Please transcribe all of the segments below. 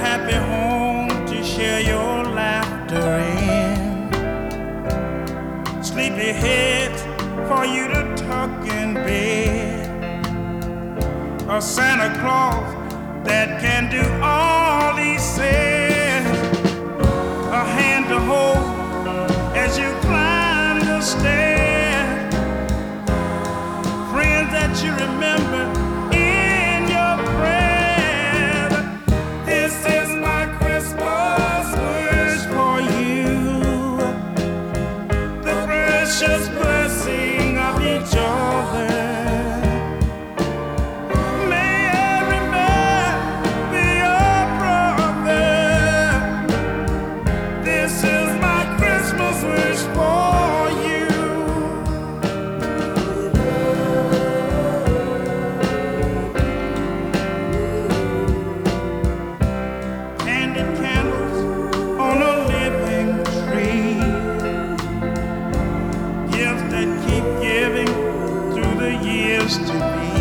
happy home to share your laughter in. Sleepy heads for you to tuck in bed. A Santa Claus that can do all. Precious blessing of each other. May every man be your brother. This is my Christmas wish for you. Candid candles on a living tree. That keep giving through the years to be.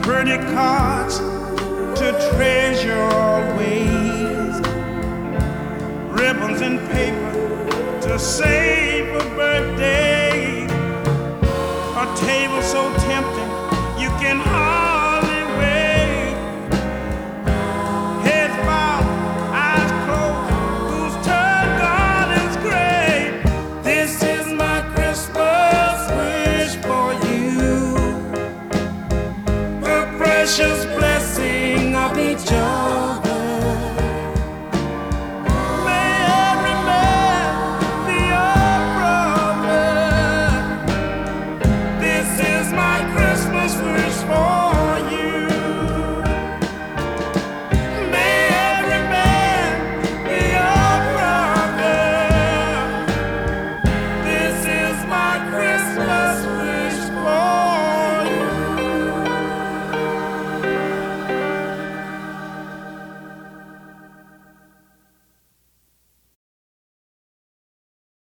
Pretty cards to treasure always. Ribbons and paper to save precious blessing of each other. Mary, Mary, your brother. This is my Christmas.